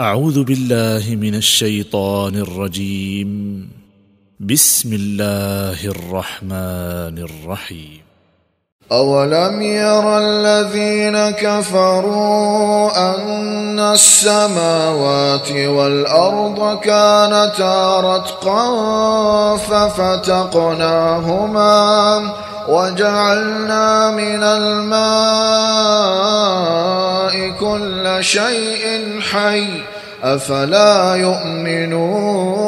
أعوذ بالله من الشيطان الرجيم. بسم الله الرحمن الرحيم. أولم ير الذين كفروا أن السماوات والأرض كانتا رتقا ففتقناهما وجعلنا من الماء شيء حي أفلا يؤمنون